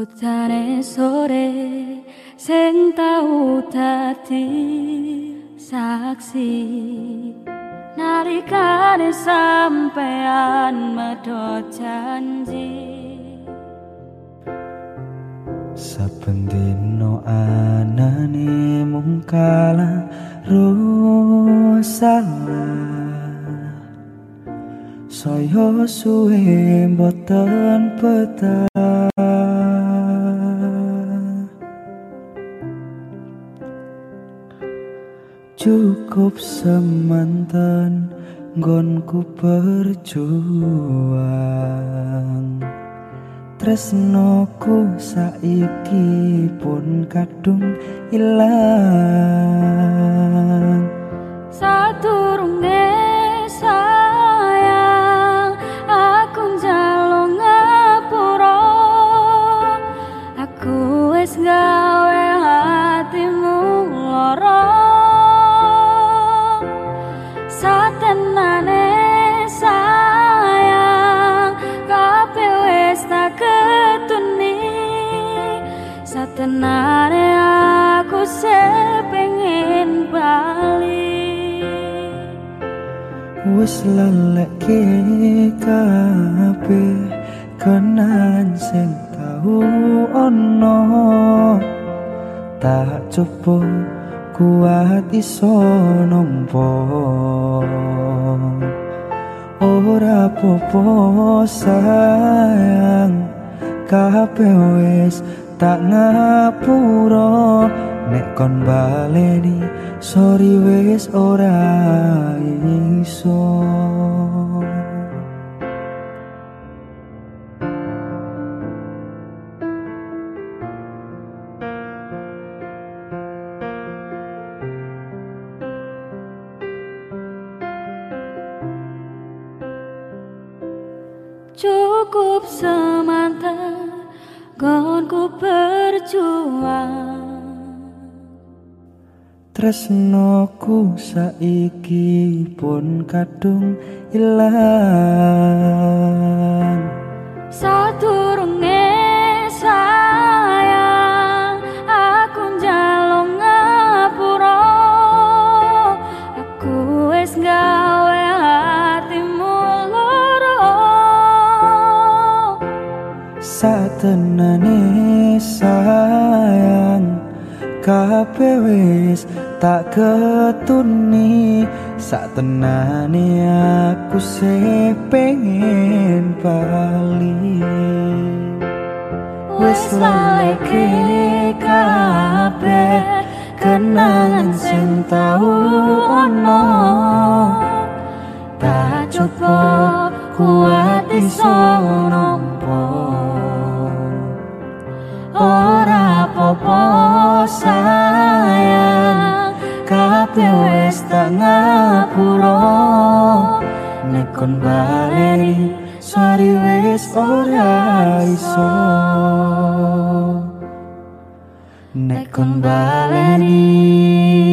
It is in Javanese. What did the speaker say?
Hutane sore sing tau dadi saksi Nalikane sampean medho janji Saben dino anane mung kala salah Saya suwe boten petah Cukup semantan gonku berjuang. Tresnoku saiki pun kadung ilang. Saturunge sayang aku njaluk ngapura. Aku wis gawe hatimu lara tenare aku sepengin bali wis lelek kabeh kenan sing tau ono. Tak coba kuat iso nompo ora popo sayang kabeh wis tak ngapura. Nek kon baleni sorry wis ora iso. Cukup semantan gonku berjuang. Tresnoku saiki pun kadung ilang. Saturunge satenane sayang kabeh wis tak ketuni. Satenane aku se pengen bali. Wis lagi kabeh kenangan sing tau ono. Tak coba kuat iso kabeh wis tak ngapura nek kon baleni sorry wis ora iso. Nek kon baleni